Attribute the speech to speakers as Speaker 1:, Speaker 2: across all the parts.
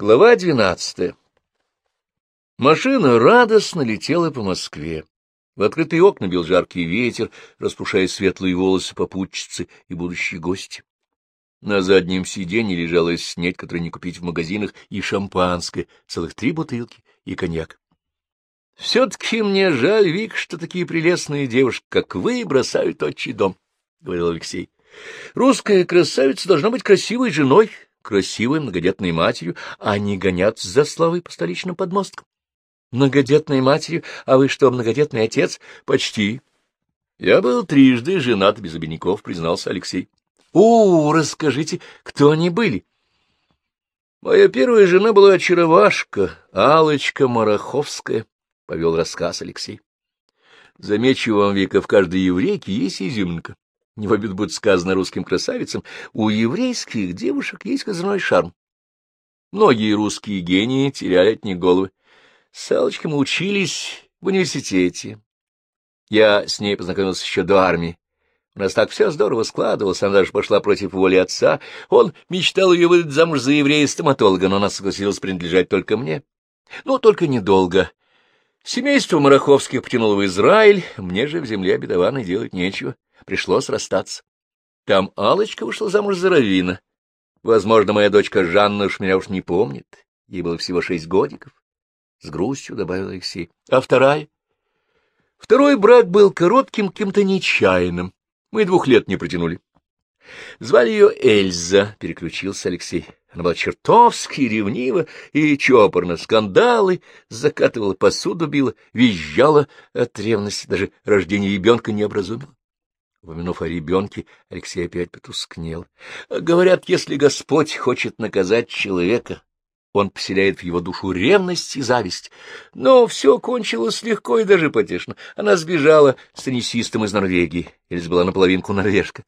Speaker 1: Глава двенадцатая. Машина радостно летела по Москве. В открытые окна бил жаркий ветер, распушая светлые волосы попутчицы и будущие гости. На заднем сиденье лежала снеть, которую не купить в магазинах, и шампанское, целых три бутылки и коньяк. — Все-таки мне жаль, Вик, что такие прелестные девушки, как вы, бросают отчий дом, — говорил Алексей. — Русская красавица должна быть красивой женой, красивой многодетной матерью, а не гоняться за славой по столичным подмосткам. Многодетной матерью, а вы что, многодетный отец? Почти. Я был трижды женат без обиняков, признался Алексей. О, расскажите, кто они были? Моя первая жена была очаровашка, Алочка Мараховская, — повел рассказ Алексей. Замечу вам, Вика, в каждой еврейке есть изюминка не в обид будет сказано русским красавицам, у еврейских девушек есть козырной шарм. Многие русские гении теряли от них головы. С Аллочкой мы учились в университете. Я с ней познакомился еще до армии. У нас так все здорово складывалось, она даже пошла против воли отца. Он мечтал ее выдать замуж за еврея-стоматолога, но она согласилась принадлежать только мне. Ну, только недолго. Семейство Мараховских потянуло в Израиль, мне же в земле обетованной делать нечего пришлось расстаться. Там алочка вышла замуж за Равина. Возможно, моя дочка Жанна уж меня уж не помнит. Ей было всего шесть годиков. С грустью добавил Алексей. А вторая? Второй брак был коротким, каким-то нечаянным. Мы двух лет не протянули. Звали ее Эльза, переключился Алексей. Она была чертовски ревнива и чопорна, скандалы, закатывала посуду, била, визжала от ревности, даже рождение ребенка не образумила. Упомянув о ребенке, Алексей опять потускнел. Говорят, если Господь хочет наказать человека, он поселяет в его душу ревность и зависть. Но все кончилось легко и даже потешно. Она сбежала с теннисистом из Норвегии. Эльза была наполовинку норвежка.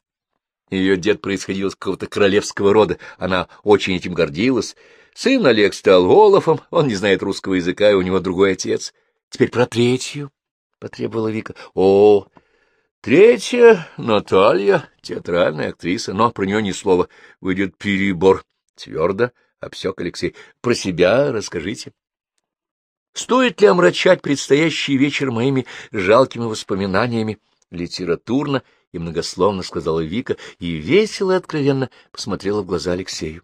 Speaker 1: Ее дед происходил из какого-то королевского рода. Она очень этим гордилась. Сын Олег стал Олафом, он не знает русского языка, и у него другой отец. Теперь про третью, — потребовала Вика. — О, Третья — Наталья, театральная актриса, но про нее ни слова. Выйдет перебор. Твердо обсек Алексей. Про себя расскажите. Стоит ли омрачать предстоящий вечер моими жалкими воспоминаниями? Литературно и многословно сказала Вика и весело и откровенно посмотрела в глаза Алексею.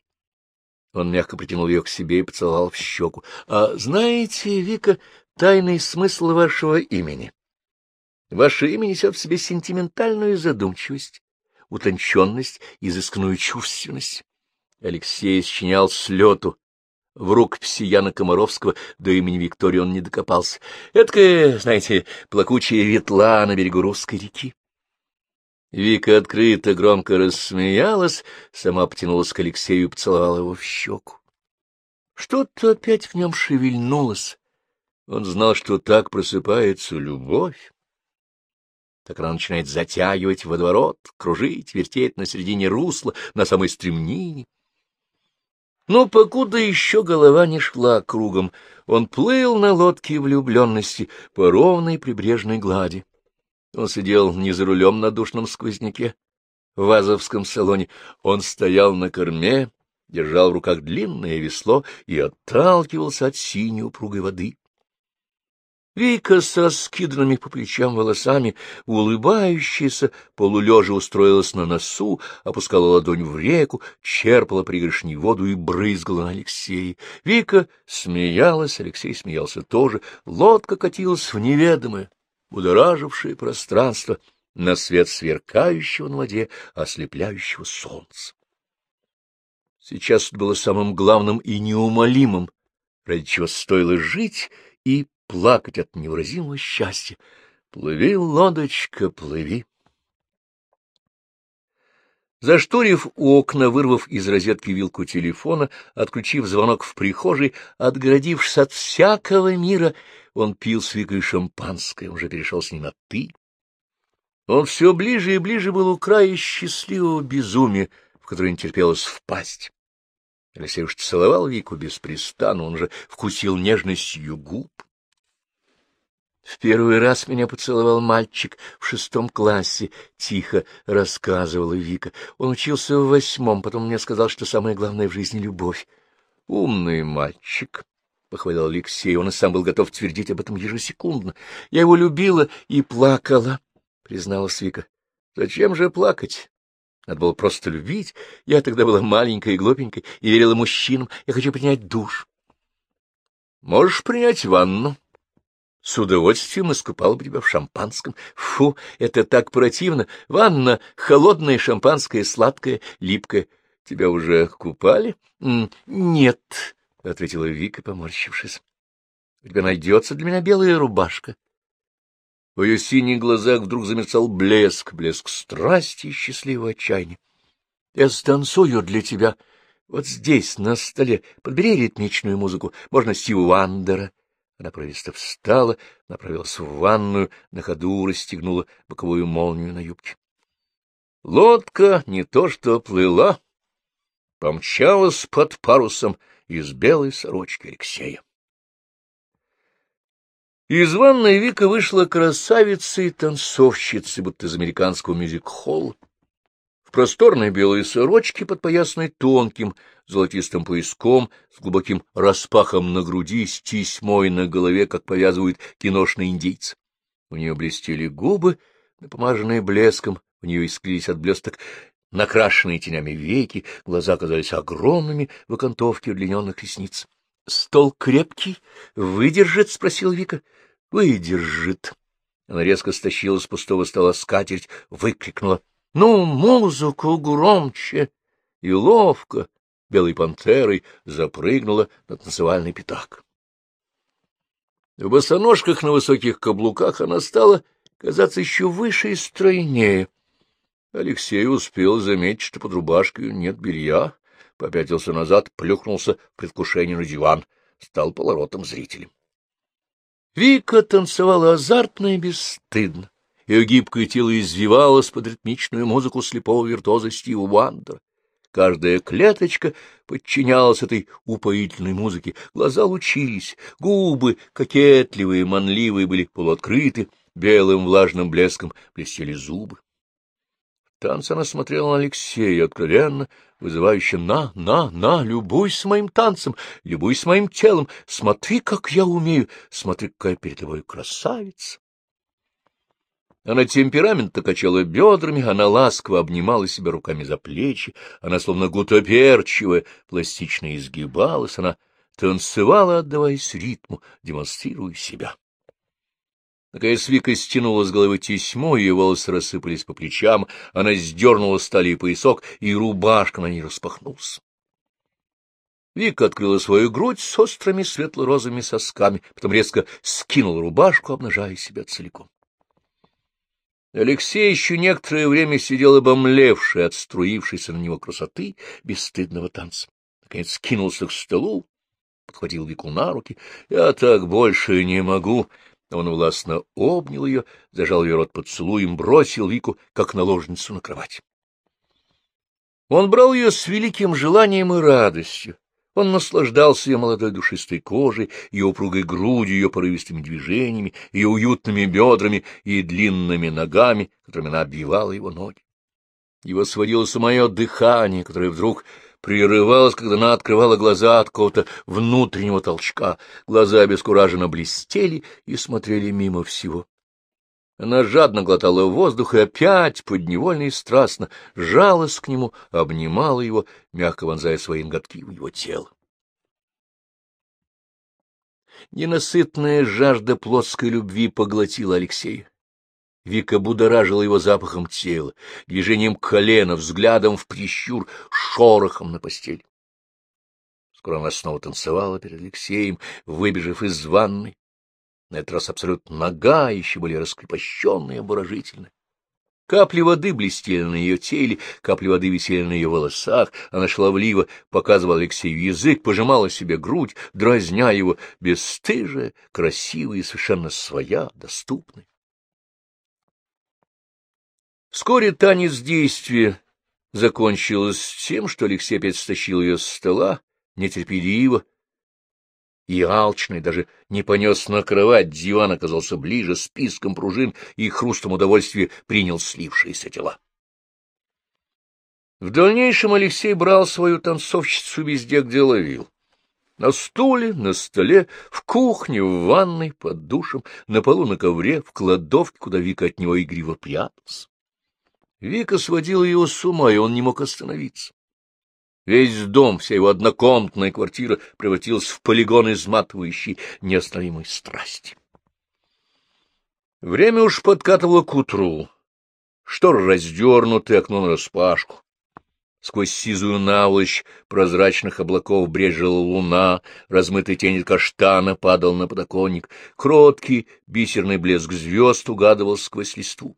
Speaker 1: Он мягко притянул ее к себе и поцеловал в щеку. — А знаете, Вика, тайный смысл вашего имени? Ваше имя несет в себе сентиментальную задумчивость, утонченность, изысканную чувственность. Алексей сочинял слету. В рукописи Яна Комаровского до имени Виктории он не докопался. Эдакая, знаете, плакучая ветла на берегу русской реки. Вика открыто громко рассмеялась, сама потянулась к Алексею и поцеловала его в щеку. Что-то опять в нем шевельнулось. Он знал, что так просыпается любовь так она начинает затягивать водоворот, кружить, вертеть на середине русла, на самой стремнине. Но покуда еще голова не шла кругом, он плыл на лодке влюбленности по ровной прибрежной глади. Он сидел не за рулем на душном сквозняке, в вазовском салоне. Он стоял на корме, держал в руках длинное весло и отталкивался от синей упругой воды. Вика со скиданными по плечам волосами, улыбающаяся, полулежа устроилась на носу, опускала ладонь в реку, черпала пригоршней воду и брызгала на Алексея. Вика смеялась, Алексей смеялся тоже. Лодка катилась в неведомое, будоражившее пространство на свет сверкающего на воде, ослепляющего солнца. Сейчас это было самым главным и неумолимым, ради чего стоило жить и плакать от невыразимого счастья. Плыви, лодочка, плыви. Зашторив окна, вырвав из розетки вилку телефона, отключив звонок в прихожей, отгородившись от всякого мира, он пил с Викой шампанское, уже перешел с ним на «ты». Он все ближе и ближе был у края счастливого безумия, в которое не терпелось впасть. Алексей уж целовал Вику беспрестанно, он же вкусил нежностью губ. В первый раз меня поцеловал мальчик в шестом классе, — тихо рассказывала Вика. Он учился в восьмом, потом мне сказал, что самое главное в жизни — любовь. Умный мальчик, — похвалил Алексей, он и сам был готов твердить об этом ежесекундно. — Я его любила и плакала, — призналась Вика. — Зачем же плакать? Надо было просто любить. Я тогда была маленькой и глупенькой и верила мужчинам. Я хочу принять душ. — Можешь принять ванну. С удовольствием искупала бы тебя в шампанском. Фу, это так противно. Ванна холодная, шампанское, сладкое, липкое. Тебя уже купали? — Нет, — ответила Вика, поморщившись. — У тебя найдется для меня белая рубашка. В ее синих глазах вдруг замерцал блеск, блеск страсти и счастливого отчаяния. — Я станцую для тебя вот здесь, на столе. Подбери ритмичную музыку. Можно Стиву Вандера. Она провисто встала, направилась в ванную, на ходу расстегнула боковую молнию на юбке. Лодка не то что плыла, помчалась под парусом из белой сорочки Алексея. Из ванной Вика вышла красавица и танцовщица, будто из американского мюзик-холла. В просторной белой сорочке, подпоясанной тонким золотистым пояском, с глубоким распахом на груди, с тесьмой на голове, как повязывают киношные индейцы. У нее блестели губы, напомаженные блеском, у нее искрились от блесток накрашенные тенями веки, глаза казались огромными в окантовке удлиненных ресниц. — Стол крепкий, выдержит? — спросил Вика. — Выдержит. Она резко стащила с пустого стола скатерть, выкрикнула. — Ну, музыку громче! И ловко, белой пантерой, запрыгнула на танцевальный пятак. В босоножках на высоких каблуках она стала казаться еще выше и стройнее. Алексей успел заметить, что под рубашкой нет белья, попятился назад, плюхнулся в предвкушении на диван, стал поворотом зрителем. Вика танцевала азартно и бесстыдно. Ее гибкое тело извивалось под ритмичную музыку слепого виртуоза Стива Уандера. Каждая клеточка подчинялась этой упоительной музыке, глаза лучились, губы, кокетливые, манливые, были полуоткрыты, белым влажным блеском блестели зубы. Танц она смотрела на Алексея откровенно, вызывающе «На, на, на, любуйся моим танцем, любуйся моим телом, смотри, как я умею, смотри, какая перед тобой красавица». Она темпераментно качала бедрами, она ласково обнимала себя руками за плечи, она словно гутоперчивая, пластично изгибалась, она танцевала, отдаваясь ритму, демонстрируя себя. Наконец Вика стянула с головы тесьмо, ее волосы рассыпались по плечам, она сдернула с талии поясок, и рубашка на ней распахнулась. Вика открыла свою грудь с острыми светло-розовыми сосками, потом резко скинула рубашку, обнажая себя целиком. Алексей еще некоторое время сидел обомлевший от струившейся на него красоты бесстыдного танца. Наконец скинулся к столу, подхватил Вику на руки. — Я так больше не могу, он властно обнял ее, зажал ее рот поцелуем, бросил Вику, как наложницу, на кровать. Он брал ее с великим желанием и радостью. Он наслаждался ее молодой душистой кожей, ее упругой грудью, ее порывистыми движениями, ее уютными бедрами и длинными ногами, которыми она обвивала его ноги. Его сводило самое дыхание, которое вдруг прерывалась, когда она открывала глаза от какого-то внутреннего толчка. Глаза обескураженно блестели и смотрели мимо всего. Она жадно глотала воздух и опять, подневольно и страстно, жалась к нему, обнимала его, мягко вонзая свои ноготки в его тело. Ненасытная жажда плотской любви поглотила Алексея. Вика будоражила его запахом тела, движением колена, взглядом в прищур, шорохом на постель. Скоро она снова танцевала перед Алексеем, выбежав из ванной. На этот раз абсолютно нога, еще более раскрепощенная и обворожительная. Капли воды блестели на ее теле, капли воды висели на ее волосах. Она шаловливо показывала Алексею язык, пожимала себе грудь, дразня его, бесстыжая, красивая и совершенно своя, доступная. Вскоре танец действия закончилось тем, что Алексей опять стащил ее с стола, нетерпеливо и алчный, даже не понес на кровать, диван оказался ближе, списком пружин и хрустом удовольствия принял слившиеся тела. В дальнейшем Алексей брал свою танцовщицу везде, где ловил. На стуле, на столе, в кухне, в ванной, под душем, на полу, на ковре, в кладовке, куда Вика от него игриво прятался. Вика сводила его с ума, и он не мог остановиться. Весь дом, вся его однокомнатная квартира превратилась в полигон изматывающей неостановимой страсти. Время уж подкатывало к утру. Шторы раздернуты, окно нараспашку. Сквозь сизую наволочь прозрачных облаков брежила луна, размытый тень каштана падал на подоконник, кроткий бисерный блеск звезд угадывал сквозь листву.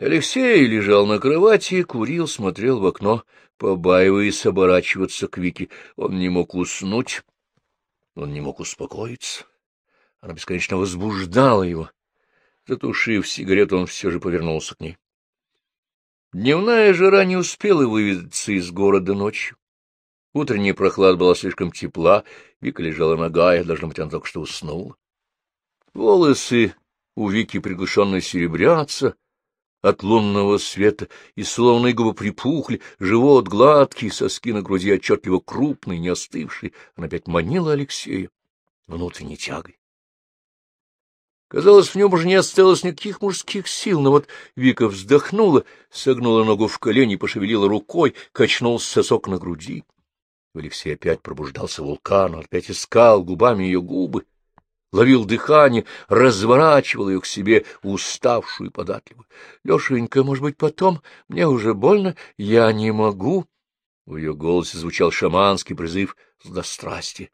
Speaker 1: Алексей лежал на кровати, курил, смотрел в окно, побаиваясь оборачиваться к Вике. Он не мог уснуть, он не мог успокоиться. Она бесконечно возбуждала его. Затушив сигарету, он все же повернулся к ней. Дневная жара не успела выведаться из города ночью. Утренняя прохлада была слишком тепла, Вика лежала ногая, должно быть, она только что уснула. Волосы у Вики приглушенно серебрятся от лунного света, и словно губы припухли, живот гладкий, соски на груди отчетливо крупный, не остывший. Она опять манила Алексея внутренней тягой. Казалось, в нем уже не осталось никаких мужских сил, но вот Вика вздохнула, согнула ногу в колени, пошевелила рукой, качнулся сосок на груди. Алексей опять пробуждался вулкан, опять искал губами ее губы, ловил дыхание, разворачивал ее к себе, уставшую и податливую. — Лешенька, может быть, потом? Мне уже больно, я не могу. В ее голосе звучал шаманский призыв сладострастия.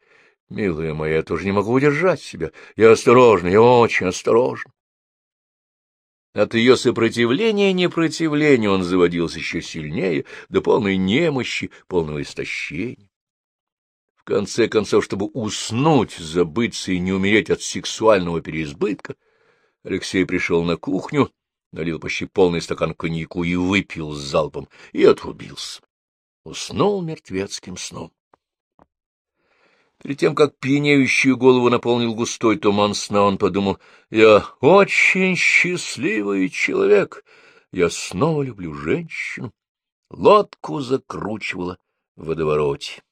Speaker 1: Милая моя, я тоже не могу удержать себя. Я осторожна, я очень осторожна. От ее сопротивления непротивления он заводился еще сильнее, до полной немощи, полного истощения. Конце концов, чтобы уснуть, забыться и не умереть от сексуального переизбытка, Алексей пришел на кухню, налил почти полный стакан коньяку и выпил с залпом, и отрубился. Уснул мертвецким сном. Перед тем, как пьянеющую голову наполнил густой туман сна, он подумал, «Я очень счастливый человек, я снова люблю женщину». Лодку закручивала в водовороте.